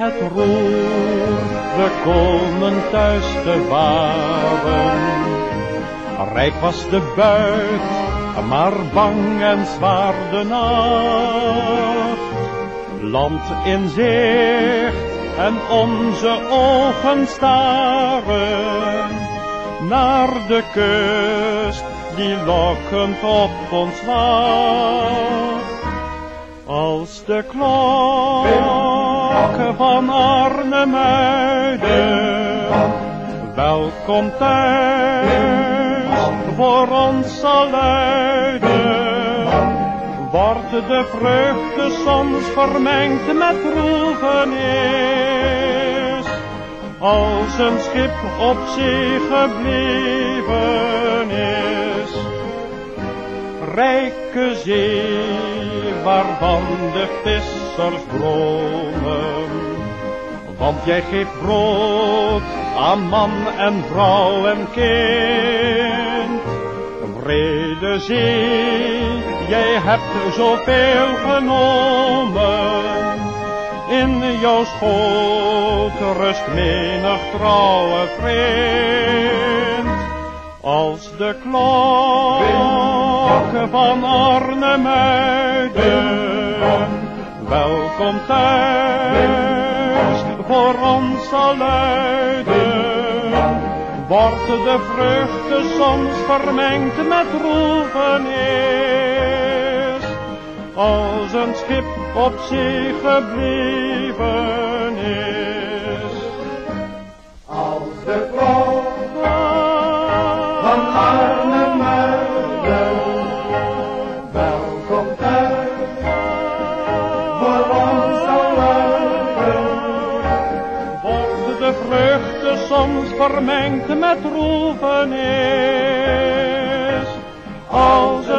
met roer, we komen thuis te varen. Rijk was de buit, maar bang en zwaar de nacht. Land in zicht en onze ogen staren naar de kust die lokkend op ons wacht. Als de klokken van Arnhemuiden welkom thuis voor ons zal wordt de vreugde soms vermengd met droevenis. Als een schip op zee gebleven rijke zee waarvan de vissers dromen. Want jij geeft brood aan man en vrouw en kind. Vrede zee, jij hebt zoveel genomen. In jouw schoot rust menig trouwe vriend. Als de klokken van Arnhemuiden welkom thuis voor ons zal luiden, wordt de vreugde soms vermengd met droevenis. Als een schip op zee gebleven is. Als de vreugde soms vermengd met droevenis. Als